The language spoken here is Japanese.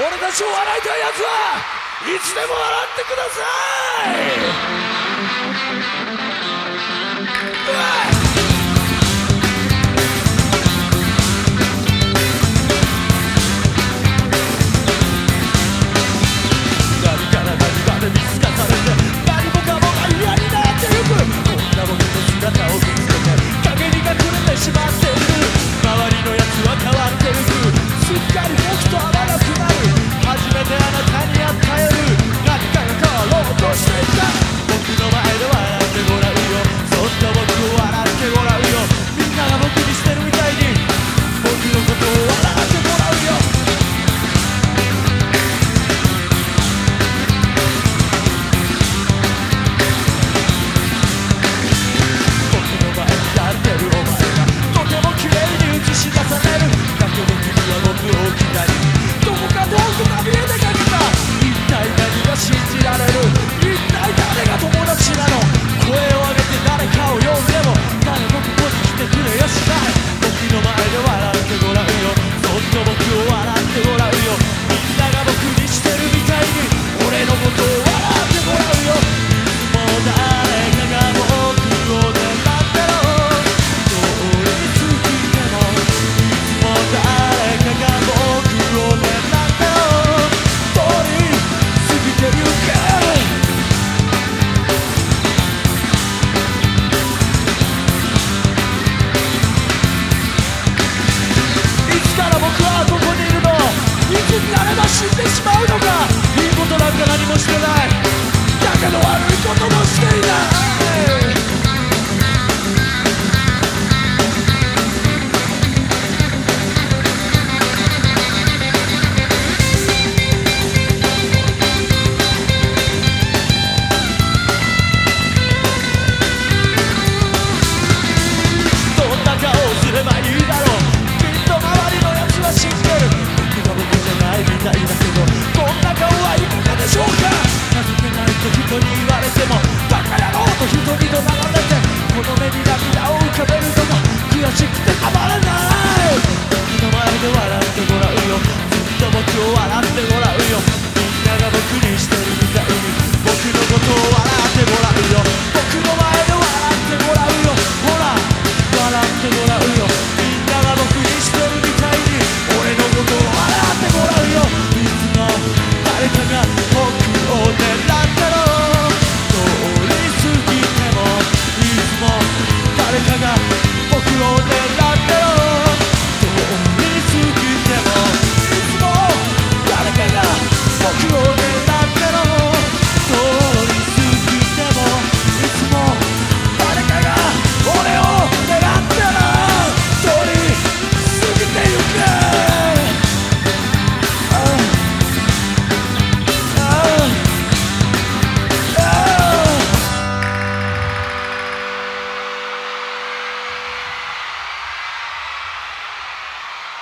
俺たちを笑いたいやつはいつでも笑ってください